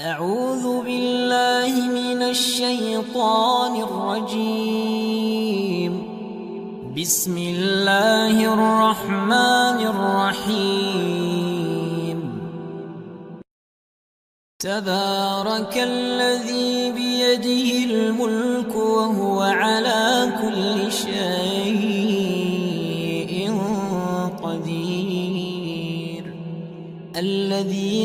أعوذ بالله من الشيطان الرجيم. بسم الله الرحمن الرحيم. تبارك الذي بيده الملك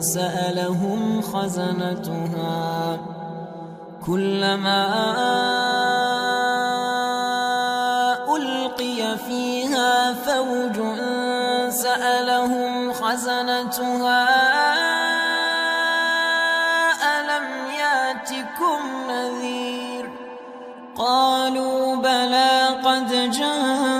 سألهم خزنتها كلما ألقي فيها فوج سألهم خزنتها ألم يأتكم نذير؟ قالوا بلى قد جاءنا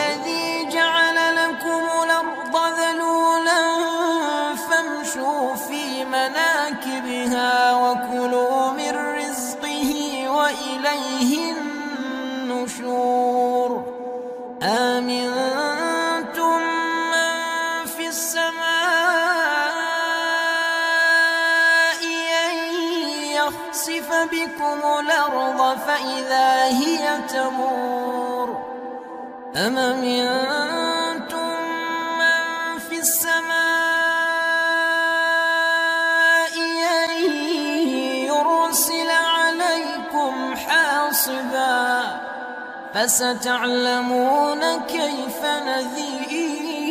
بكم الأرض فإذا هي تمور أما أنتم من في السماء يرسل عليكم حاصبا فستعلمون كيف نذير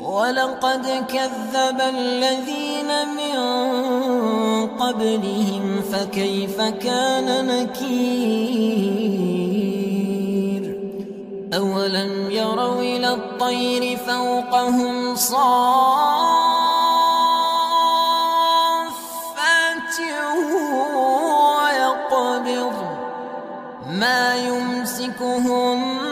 ولقد كذب الذين من قبلهم فكيف كان نكير أولم يروا إلى الطير فوقهم صافات ويقبض ما يمسكهن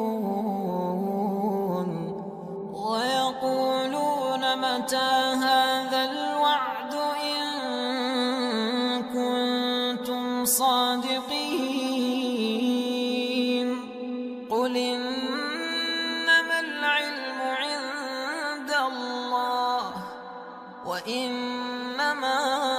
هذا الوعد إن كنتم صادقين. قل إنما العلم عند الله وإنما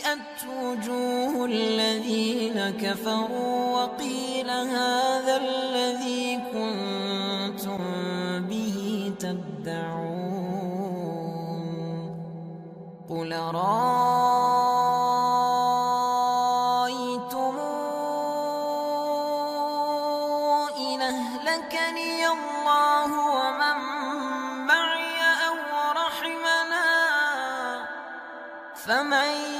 سيئت وجوه الذين كفروا وقيل هذا الذي كنتم به تدعون قل رأيتم إن أهلكني الله ومن معي أو رحمنا فمن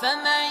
فمن